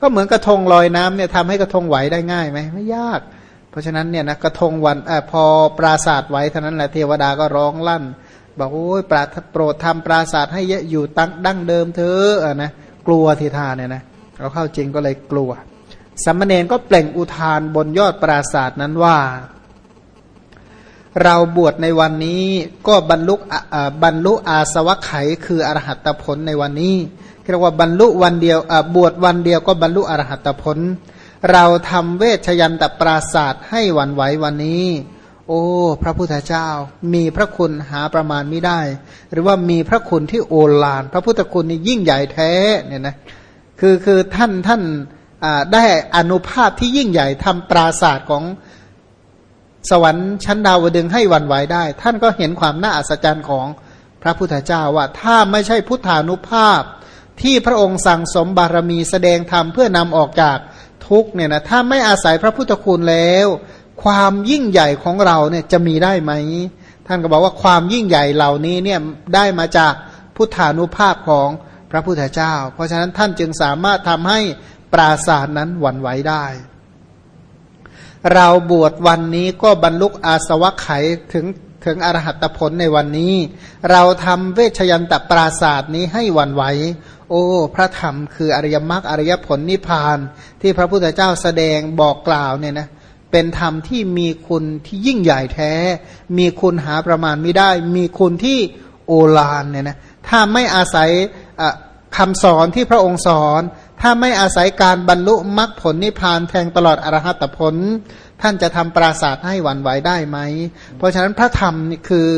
ก็เหมือนกระทงลอยน้ำเนี่ยทำให้กระทงไหวได้ง่ายไหมไม่ยาก เพราะฉะนั้นเนี่ยนะกระทงวันอพอปราศาสตร์ไหวเท่านั้นแหละเทวดาก็ร้องลั่น บอกโอ้ยปราโปรดทำปราศาสตร์ให้อยู่ตั้งดั้งเดิมเธอนะกลัวทีทาเนี่ยนะเราเข้าจริงก็เลยกลัวสัมมเนนก็เปล่งอุทานบนยอดปราศาสตร์นั้นว่า เราบวชในวันนี้ก็บรรลุบรรลุอาสวะไขคืออรหัตผลในวันนี้ เรียกว่าบรรลุวันเดียวบวชวันเดียวก็บรรลุอรหัตผล เราทำเวชยันตปราศาสตร์ให้วันไหววันนี้ โอ้ พระพุทธเจ้า มีพระคุณหาประมาณไม่ได้ หรือว่ามีพระคุณที่โอฬารพระพุทธคุณนี่ยิ่งใหญ่แท้เนี่ยนะคือคือท่านท่านได้อนุภาพที่ยิ่งใหญ่ทำปราศาสตร์ของสวรรค์ชั้นดาวดึงให้วันไหวได้ ท่านก็เห็นความน่าอัศจรรย์ของพระพุทธเจ้าว่าถ้าไม่ใช่พุทธานุภาพ ที่พระองค์สั่งสมบารมีแสดงธรรมเพื่อนำออกจากทุกเนี่ยนะถ้าไม่อาศัยพระพุทธคุณแล้ว ความยิ่งใหญ่ของเราเนี่ยจะมีได้ไหม ท่านก็บอกว่าความยิ่งใหญ่เหล่านี้เนี่ยได้มาจากพุทธานุภาพของพระพุทธเจ้า เพราะฉะนั้นท่านจึงสามารถทำให้ปราสาทนั้นหวั่นไหวได้ เราบวชวันนี้ก็บรรลุอาสวะไขถึงถึงอรหัตผลในวันนี้ เราทำเวชยันตปราศาสนี้ให้วันไหว โอ้ พระธรรมคืออริยมรรคอริยผลนิพพาน ที่พระพุทธเจ้าแสดงบอกกล่าวเนี่ยนะเป็นธรรมที่มีคุณที่ยิ่งใหญ่แท้ มีคุณหาประมาณไม่ได้ มีคุณที่โอฬารเนี่ยนะถ้าไม่อาศัยคำสอนที่พระองค์สอน ถ้าไม่อาศัยการบรรลุมรรคผลนิพพานแทงตลอดอรหัตผล ท่านจะทำปราศาสตร์ให้หวั่นไหวได้ไหม เพราะฉะนั้นพระธรรมนี่คือ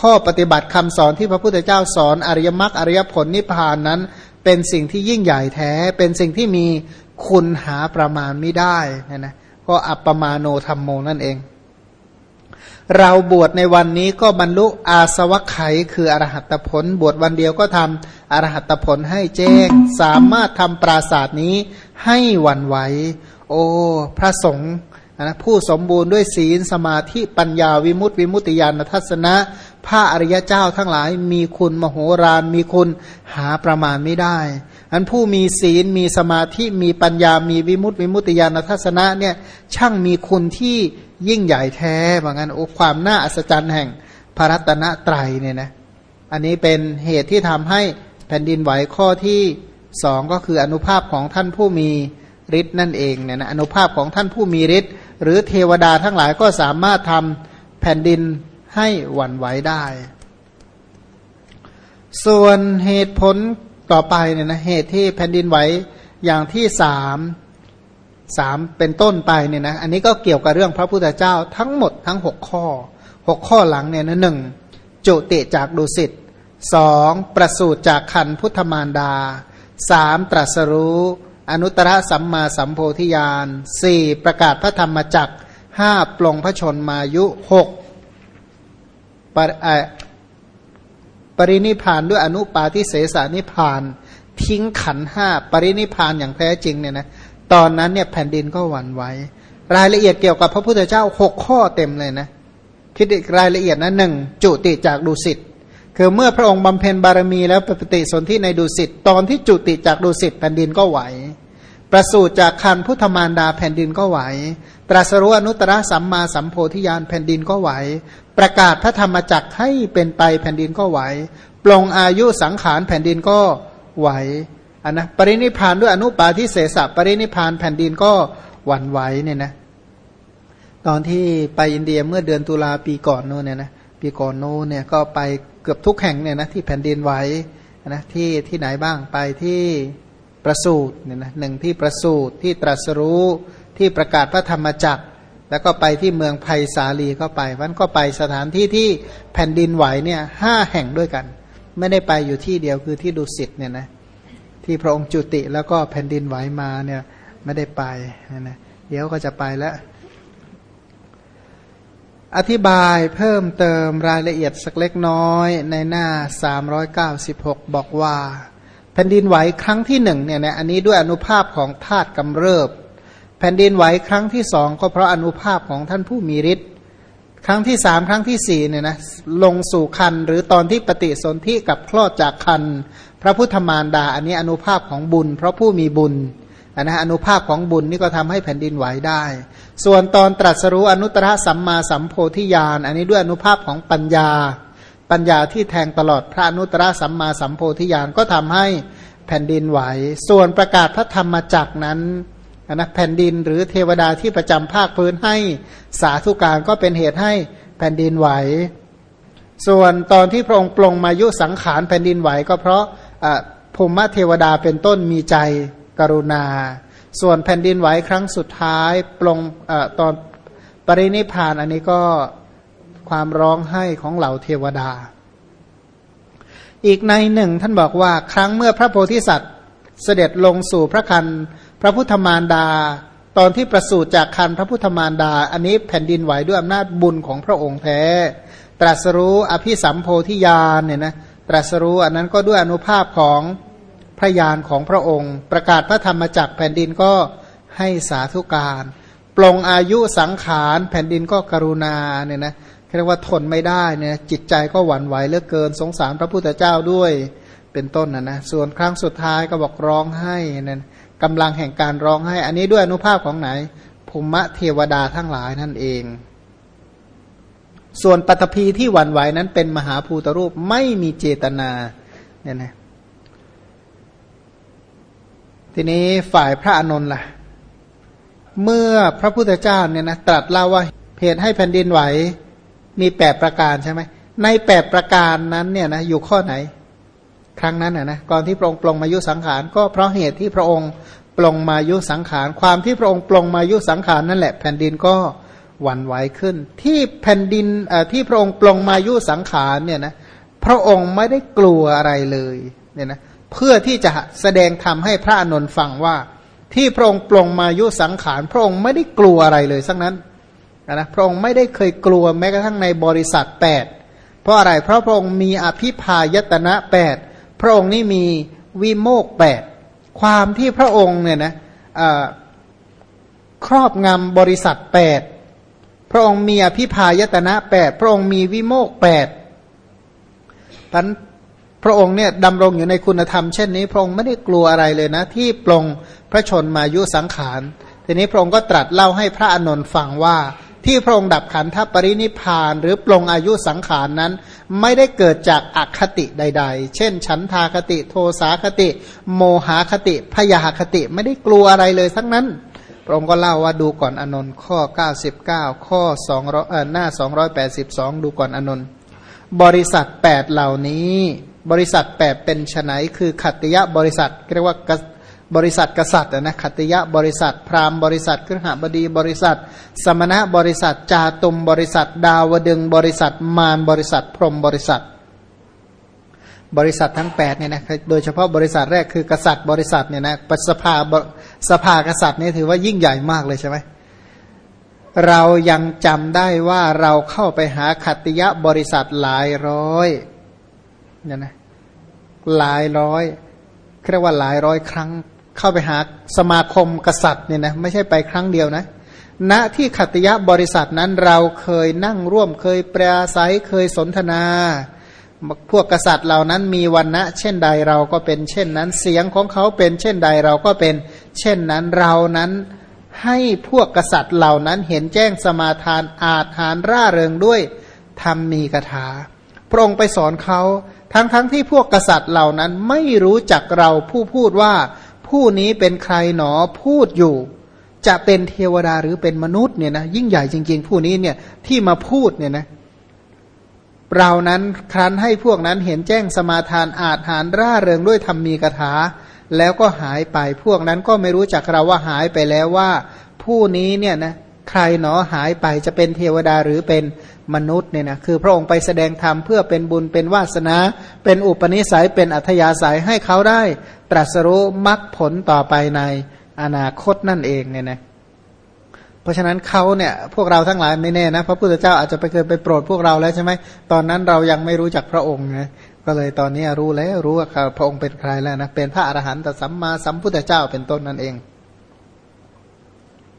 ข้อปฏิบัติคำสอนที่พระพุทธเจ้าสอนอริยมรรคอริยผลนิพพานนั้น เป็นสิ่งที่ยิ่งใหญ่แท้ เป็นสิ่งที่มีคุณหาประมาณไม่ได้นะนะก็อัปปมาโนธรรมโมนั่นเอง เราบวชในวันนี้ก็บรรลุอาสวัคไขคืออรหัตผล บวชวันเดียวก็ทำอรหัตผลให้แจ้ง สามารถทำปราศาสตร์นี้ให้วันไหว โอ้พระสงฆ์นะผู้สมบูรณ์ด้วยศีลสมาธิปัญญาวิมุตติวิมุตติญาณทัศนะ พระอริยเจ้าทั้งหลายมีคุณมโหฬารมีคุณหาประมาณไม่ได้ อันผู้มีศีลมีสมาธิมีปัญญามีวิมุตติวิมุตติญาณทัศนะเนี่ยช่างมีคุณที่ยิ่งใหญ่แท้เหมือนกันโอ้ความน่าอัศจรรย์แห่งพระรัตนตรัยเนี่ยนะอันนี้เป็นเหตุที่ทำให้แผ่นดินไหวข้อที่สองก็คืออนุภาพของท่านผู้มีฤทธิ์นั่นเองเนี่ยนะอนุภาพของท่านผู้มีฤทธิ์หรือเทวดาทั้งหลายก็สามารถทำแผ่นดิน ให้หวั่นไหวได้ ส่วนเหตุผลต่อไปเนี่ยนะเหตุที่แผ่นดินไหวอย่างที่สามสามเป็นต้นไปเนี่ยนะอันนี้ก็เกี่ยวกับเรื่องพระพุทธเจ้าทั้งหมดทั้งหกข้อหกข้อหลังเนี่ยนะหนึ่งจุติจากดุสิตสองประสูติจากคันพุทธมารดาสามตรัสรู้ อนุตตรสัมมาสัมโพธิญาณสี่ประกาศพระธรรมจักห้าปลงพระชนมายุหก ปปรินิพานด้วยอนุปาทิเสสานิพาน ทิ้งขันห้าปรินิพานอย่างแท้จริงเนี่ยนะตอนนั้นเนี่ยแผ่นดินก็หวั่นไหวรายละเอียดเกี่ยวกับพระพุทธเจ้าหกข้อเต็มเลยนะคิดอีกรายละเอียดนะหนึ่งจุติจากดุสิตคือเมื่อพระองค์บำเพ็ญบารมีแล้วปฏิสนธิในดุสิตตอนที่จุติจากดุสิตแผ่นดินก็ไหว ประสูติจากคันพุทธมารดาแผ่นดินก็ไหว ตรัสรู้อนุตตรสัมมาสัมโพธิญาณแผ่นดินก็ไหว ประกาศพระธรรมจักให้เป็นไปแผ่นดินก็ไหว ปลงอายุสังขารแผ่นดินก็ไหวอันนะปรินิพานด้วยอนุปาทิเสสะปรินิพานแผ่นดินก็หวั่นไหวเนี่ยนะ ตอนที่ไปอินเดียเมื่อเดือนตุลาปีก่อนโน่นเนี่ยนะปีก่อนโน้นเนี่ยก็ไปเกือบทุกแห่งเนี่ยนะที่แผ่นดินไหวนะที่ที่ไหนบ้างไปที่ ประสูตรเนี่ยนะหนึ่งที่ประสูตรที่ตรัสรู้ที่ประกาศพระธรรมจักร แล้วก็ไปที่เมืองไผ่สาลีก็ไปวันก็ไปสถานที่ที่แผ่นดินไหวเนี่ยห้าแห่งด้วยกัน ไม่ได้ไปอยู่ที่เดียวคือที่ดุสิตเนี่ยนะที่พระองค์จุติแล้วก็แผ่นดินไหวมาเนี่ยไม่ได้ไปนะเดี๋ยวก็จะไปแล้ว อธิบายเพิ่มเติมรายละเอียดสักเล็กน้อยในหน้า 396 บอกว่า แผ่นดินไหวครั้งที่หนึ่งเนี่ยนะอันนี้ด้วยอนุภาพของธาตุกำเริบ แผ่นดินไหวครั้งที่สองก็เพราะอนุภาพของท่านผู้มีฤทธิ์ครั้งที่สามครั้งที่สี่เนี่ยนะลงสู่คันหรือตอนที่ปฏิสนธิกับคลอดจากคันพระพุทธมารดา อันนี้อนุภาพของบุญ เพราะผู้มีบุญอันนะอนุภาพของบุญนี่ก็ทำให้แผ่นดินไหวได้ ส่วนตอนตรัสรู้อนุตตรสัมมาสัมโพธิญาณอันนี้ด้วยอนุภาพของปัญญา ปัญญาที่แทงตลอดพระนุตตรสัมมาสัมโพธิญาณก็ทำให้แผ่นดินไหว ส่วนประกาศพระธรรมจักนั้นนะแผ่นดินหรือเทวดาที่ประจำภาคพื้นให้สาธุการก็เป็นเหตุให้แผ่นดินไหว ส่วนตอนที่พระองค์ปลงมายุสังขารแผ่นดินไหวก็เพราะภูมิเทวดาเป็นต้นมีใจกรุณา ส่วนแผ่นดินไหวครั้งสุดท้ายปลงอตอนปรินิพานอันนี้ก็ ความร้องไห้ของเหล่าเทวดา อีกในหนึ่งท่านบอกว่าครั้งเมื่อพระโพธิสัตว์เสด็จลงสู่พระคันพระพุทธมารดา ตอนที่ประสูติจากคันพระพุทธมารดา อันนี้แผ่นดินไหวด้วยอำนาจบุญของพระองค์แท้ ตรัสรู้อภิสัมโพธิญาณเนี่ยนะตรัสรู้อันนั้นก็ด้วยอนุภาพของพระญาณของพระองค์ ประกาศพระธรรมจักแผ่นดินก็ให้สาธุการปลงอายุสังขารแผ่นดินก็กรุณาเนี่ยนะ เรียกว่าทนไม่ได้เนี่ยจิตใจก็หวั่นไหวเหลือเกินสงสารพระพุทธเจ้าด้วยเป็นต้นนะนะส่วนครั้งสุดท้ายก็บอกร้องไห้นั่นกำลังแห่งการร้องไห้ อันนี้ด้วยอนุภาพของไหนภูมิเทวดาทั้งหลายนั่นเอง ส่วนปัตภีที่หวั่นไหวนั้นเป็นมหาภูตรูปไม่มีเจตนาเนี่ยนะทีนี้ฝ่ายพระอานนล่ะ เมื่อพระพุทธเจ้าเนี่ยนะตรัสเล่าว่าเหตุให้แผ่นดินไหว มีแปดประการใช่ไหมในแปดประการนั้นเนี่ยนะอยู่ข้อไหน ครั้งนั้นนะนะก่อนที่พระองค์ปลงมายุสังขาร ก็เพราะเหตุที่พระองค์ปลงมายุสังขาร ความที่พระองค์ปลงมายุสังขารนั่นแหละ แผ่นดินก็หวั่นไหวขึ้น ที่แผ่นดินที่พระองค์ปลงมายุสังขารเนี่ยนะพระองค์ไม่ได้กลัวอะไรเลยเนี่ยนะเพื่อที่จะแสดงธรรมให้พระอนุนฟังว่า ที่พระองค์ปลงมายุสังขาร พระองค์ไม่ได้กลัวอะไรเลยสักนั้น นะพระองค์ไม่ได้เคยกลัวแม้กระทั่งในบริษัทแปดเพราะอะไร เพราะพระองค์มีอภิพายตนะแปดพระองค์นี่มีวิโมกแปดความที่พระองค์เนี่ยนะครอบงำบริษัทแปดพระองค์มีอภิพายตนะแปดพระองค์มีวิโมกแปดพันพระองค์เนี่ยดำรงอยู่ในคุณธรรมเช่นนี้ พระองค์ไม่ได้กลัวอะไรเลยนะ ที่ปลงพระชนมายุสังขาร ทีนี้พระองค์ก็ตรัสเล่าให้พระอานนท์ฟังว่า ที่พระองค์ดับขันธปรินิพานหรือปลงอายุสังขารนนั้น ไม่ได้เกิดจากอคติใด ๆ เช่น ฉันทาคติ โทสาคติ โมหาคติ พยาคติไม่ได้กลัวอะไรเลยทั้งนั้น พระองค์ก็เล่าว่าดูก่อนอนนท์ข้อ 99 ข้อ2เอ่อหน้า 282 ดูก่อนอนนท์บริษัท 8 เหล่านี้ บริษัท 8 เป็นไฉนคือขัตติยะบริษัทเรียกว่า บริษัทกษัตริย์นะขัตยะบริษัท พราหมณ์บริษัทครหบดีบริษัท สมณะบริษัทจาตุมบริษัท ดาวดึงบริษัท มารบริษัท พรหมบริษัท บริษัททั้ง8เนี่ยนะโดยเฉพาะบริษัทแรกคือกษัตริย์บริษัทเนี่ยนะสภาสภากษัตริย์นี่ถือว่ายิ่งใหญ่มากเลยใช่ไหมเรายังจำได้ว่าเราเข้าไปหาขัตยะบริษัทหลายร้อยเนี่ยนะหลายร้อยเรียกว่าหลายร้อยครั้ง เข้าไปหาสมาคมกษัตริย์เนี่ยนะไม่ใช่ไปครั้งเดียวนะณที่ขัตยะบริษัทนั้นเราเคยนั่งร่วมเคยแปรศัยเคยสนทนา พวกกษัตริย์เหล่านั้นมีวันณะเช่นใดเราก็เป็นเช่นนั้น เสียงของเขาเป็นเช่นใดเราก็เป็น เช่นนั้นเรานั้นให้พวกกษัตริย์เหล่านั้นเห็นแจ้งสมาทานอาจหารร่าเริงด้วยทำมีกถา พระองค์ไปสอนเขาทั้งๆทที่พวกกษัตริย์เหล่านั้นไม่รู้จักเราผู้พูดว่า ผู้นี้เป็นใครหนอพูดอยู่ จะเป็นเทวดาหรือเป็นมนุษย์เนี่ยนะยิ่งใหญ่จริง ๆ ผู้นี้เนี่ยที่มาพูดเนี่ยนะเรานั้นครั้นให้พวกนั้นเห็นแจ้งสมาทานอาจหารร่าเริงด้วยธรรมีกถา แล้วก็หายไปพวกนั้นก็ไม่รู้จักเราว่าหายไปแล้วว่า ผู้นี้เนี่ยนะใครหนอหายไปจะเป็นเทวดาหรือเป็นมนุษย์เนี่ยนะคือพระองค์ไปแสดงธรรมเพื่อเป็นบุญเป็นวาสนา เป็นอุปนิสัยเป็นอัธยาศัยให้เขาได้ ตรัสรู้มรรคผลต่อไปในอนาคตนั่นเองเนี่ยนะเพราะฉะนั้นเขาเนี่ยพวกเราทั้งหลายไม่แน่นะพระพุทธเจ้าอาจจะไปเคยไปโปรดพวกเราแล้วใช่ไหมตอนนั้นเรายังไม่รู้จักพระองค์ไงก็เลยตอนนี้รู้แล้วรู้ว่าพระองค์เป็นใครแล้วนะเป็นพระอรหันตสัมมาสัมพุทธเจ้าเป็นต้นนั่นเอง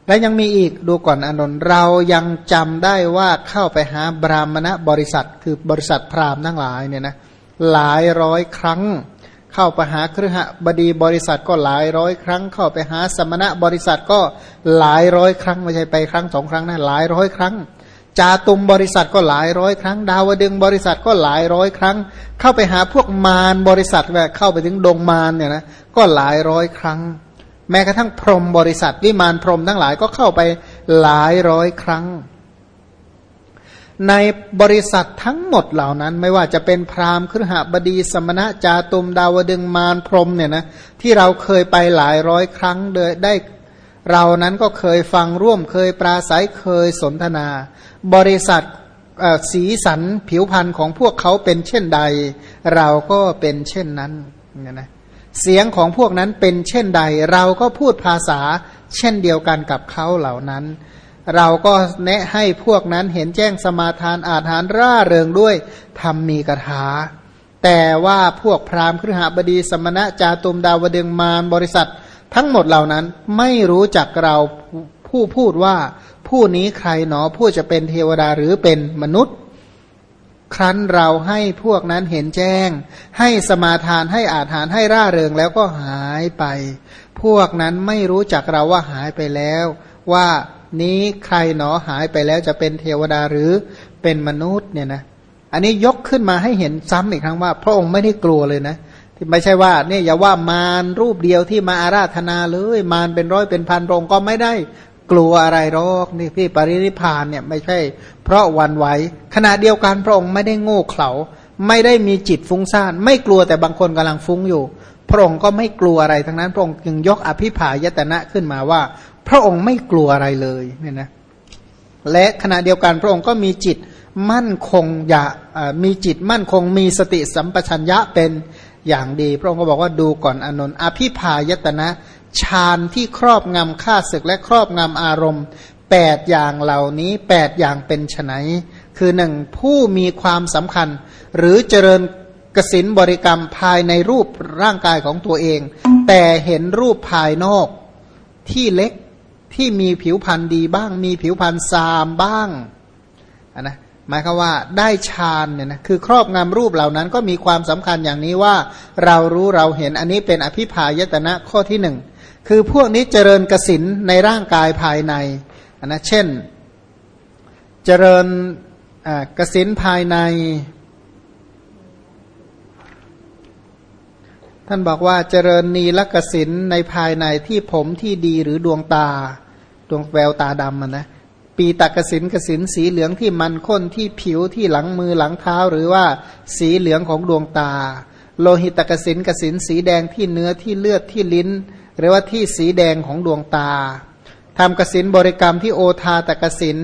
และยังมีอีกดูก่อนอนนท์เรายังจำได้ว่าเข้าไปหาบรามณบริษัท คือบริษัทพราหมณ์ทั้งหลายเนี่ยนะหลายร้อยครั้งเเข้าไปหาเครือขบดีบริษัทก็หลายร้อยครั้ง เข้าไปหาสมณะบริษัทก็หลายร้อยครั้งไม่ใช่ไปครั้งสองครั้งนะหลายร้อยครั้งจาตุมบริษัทก็หลายร้อยครั้ง ดาวดึงบริษัทก็หลายร้อยครั้ง เข้าไปหาพวกมารบริษัทแบบเข้าไปถึงดงมารเนี่ยนะก็หลายร้อยครั้ง แม้กระทั่งพรหมบริษัทวิมานพรหมทั้งหลายก็เข้าไปหลายร้อยครั้ง ในบริษัททั้งหมดเหล่านั้น ไม่ว่าจะเป็นพราหมณ์ครหบดี สมณะจาตุมดาวดึงมารพรมเนี่ยนะที่เราเคยไปหลายร้อยครั้งเดยได้เรานั้นก็เคยฟังร่วมเคยปราศัยเคยสนทนา บริษัทสีสันผิวพรรณของพวกเขาเป็นเช่นใด เราก็เป็นเช่นนั้นเนี่ยนะเสียงของพวกนั้นเป็นเช่นใด เราก็พูดภาษาเช่นเดียวกันกับเขาเหล่านั้น เราก็แนะให้พวกนั้นเห็นแจ้งสมาทานอาหารร่าเริงด้วยทำมีกถา แต่ว่าพวกพราหมณ์ครหบดีสมณะจาตุมดาวดึงมารบริษัท ทั้งหมดเหล่านั้นไม่รู้จักเราผู้พูดว่าผู้นี้ใครหนอผู้จะเป็นเทวดาหรือเป็นมนุษย์ ครั้นเราให้พวกนั้นเห็นแจ้ง ให้สมาทานให้อาหารให้ร่าเริงแล้วก็หายไป พวกนั้นไม่รู้จักเราว่าหายไปแล้วว่า นี้ใครหนอหายไปแล้วจะเป็นเทวดาหรือเป็นมนุษย์เนี่ยนะอันนี้ยกขึ้นมาให้เห็นซ้ำอีกครั้งว่า พระองค์ไม่ได้กลัวเลยนะที่ไม่ใช่ว่าเนี่ยอย่าว่ามารรูปเดียวที่มาอาราธนาเลย มารเป็นร้อยเป็นพันระองก็ไม่ได้กลัวอะไรหรอกนี่พี่ปรินิพานเนี่ยไม่ใช่ เพราะวันไหวขณะเดียวกันพระองค์ไม่ได้โง่เขลาไม่ได้มีจิตฟุ้งซ่าน ไม่กลัวแต่บางคนกำลังฟุ้งอยู่ พระองค์ก็ไม่กลัวอะไรทั้งนั้น พระองค์จึงยกอภิผายตนะขึ้นมาว่า พระองค์ไม่กลัวอะไรเลยเนี่ยนะและขณะเดียวกันพระองค์ก็มีจิตมั่นคงอย่ามีจิตมั่นคงมีสติสัมปชัญญะเป็นอย่างดี พระองค์ก็บอกว่าดูก่อนอนนท์อภิพายตนะฌานที่ครอบงำข้าศึกและครอบงำอารมณ์แปดอย่างเหล่านี้แปดอย่างเป็นไฉนคือหนึ่งผู้มีความสำคัญ หรือเจริญกสินบริกรรมภายในรูปร่างกายของตัวเอง แต่เห็นรูปภายนอกที่เล็ก ที่มีผิวพรรณดีบ้าง มีผิวพรรณซามบ้างนนะหมายคือว่าได้ฌานเนี่ยนะคือครอบงำรูปเหล่านั้นก็มีความสำคัญอย่างนี้ว่า เรารู้เราเห็นอันนี้เป็นอภิพายตนะข้อที่หนึ่งคือพวกนี้เจริญกสินในร่างกายภายในนนะเช่น เจริญกสินภายใน ท่านบอกว่าเจริญนีลกสินในภายในที่ผมที่ดีหรือดวงตา ดวงแววตาดำนะปีตากสินกสินสีเหลืองที่มันข้นที่ผิวที่หลังมือหลังเท้า หรือว่าสีเหลืองของดวงตา โลหิตกสินกสินสีแดงที่เนื้อที่เลือดที่ลิ้น หรือว่าที่สีแดงของดวงตาทำกสินบริกรรมที่โอทาตกสิน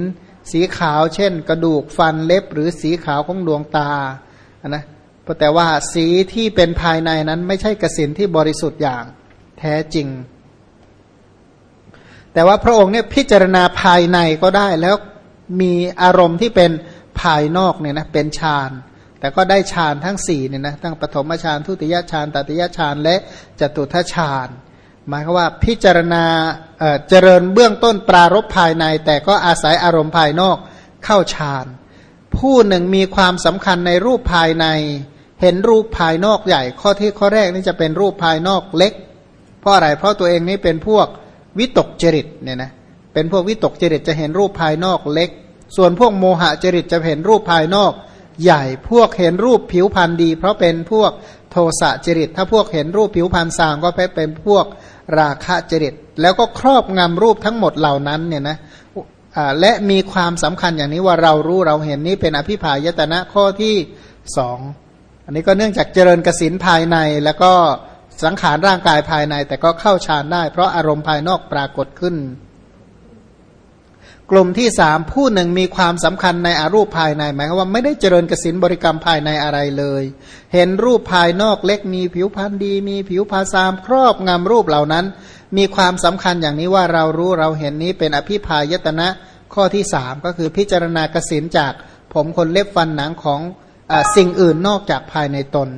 สีขาวเช่น กระดูกฟันเล็บหรือสีขาวของดวงตานะ แต่ว่าสีที่เป็นภายในนั้นไม่ใช่กสินที่บริสุทธิ์อย่างแท้จริง แต่ว่าพระองค์เนี่ยพิจารณาภายในก็ได้แล้วมีอารมณ์ที่เป็นภายนอกเนี่ยนะเป็นฌานแต่ก็ได้ฌานทั้งสี่เนี่ยนะทั้งปฐมฌานทุติยฌานตติยฌานและจตุทัชฌานหมายความว่าพิจารณาเจริญเบื้องต้นปรารบภายใน แต่ก็อาศัยอารมณ์ภายนอกเข้าฌานผู้หนึ่งมีความสำคัญในรูปภายใน เห็นรูปภายนอกใหญ่ ข้อที่ข้อแรกนี่จะเป็นรูปภายนอกเล็ก เพราะอะไร เพราะตัวเองนี่เป็นพวกวิตกจริตเนี่ยนะเป็นพวกวิตกจริตจะเห็นรูปภายนอกเล็ก ส่วนพวกโมหะจริตจะเห็นรูปภายนอกใหญ่พวกเห็นรูปผิวพรรณดี เพราะเป็นพวกโทสะจริต ถ้าพวกเห็นรูปผิวพรรณสางก็เป็นพวกราคะจริต แล้วก็ครอบงำรูปทั้งหมดเหล่านั้นเนี่ยนะและมีความสำคัญอย่างนี้ว่าเรารู้เราเห็นนี้เป็นอภิพายตนะข้อที่สอง อันนี้ก็เนื่องจากเจริญกสินภายในแล้วก็สังขารร่างกายภายใน แต่ก็เข้าฌานได้ เพราะอารมณ์ภายนอกปรากฏขึ้น กลุ่มที่สามผู้หนึ่งมีความสำคัญในอารูปภายในหมายความว่าไม่ได้เจริญกสินบริกรรมภายในอะไรเลย เห็นรูปภายนอกเล็กมีผิวพรรณดี มีผิวพาสามครอบงำรูปเหล่านั้น มีความสำคัญอย่างนี้ว่าเรารู้เราเห็นนี้เป็นอภิพายตนะข้อที่สามก็คือพิจารณากสินจากผมคนเล็บฟันหนังของ สิ่งอื่นนอกจากภายในตน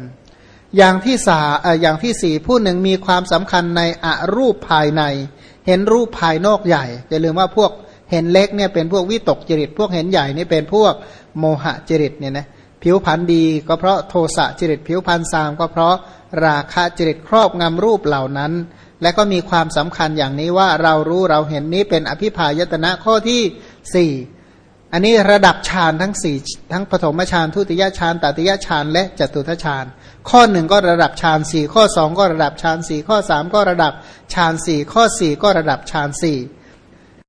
อย่างที่สาอย่างที่สี่ผู้หนึ่งมีความสำคัญในอรูปภายใน เห็นรูปภายนอกใหญ่อย่าลืมว่าพวกเห็นเล็กเนี่ยเป็นพวกวิตกจริต พวกเห็นใหญ่นี่เป็นพวกโมหะจริตเนี่ยนะผิวพันธ์ดีก็เพราะโทสะจริตผิวพันธ์ซามก็เพราะราคะจริตครอบงำรูปเหล่านั้น และก็มีความสำคัญอย่างนี้ว่าเรารู้เราเห็นนี้เป็นอภิพายตนะข้อที่สี่ อันนี้ระดับฌานทั้งสี่ทั้งปฐมฌานทุติยฌานตติยฌานและจตุทฌานข้อหนึ่งก็ระดับฌานสี่ข้อสองก็ระดับฌานสี่ข้อสามก็ระดับฌานสี่ข้อสี่ก็ระดับฌานสี่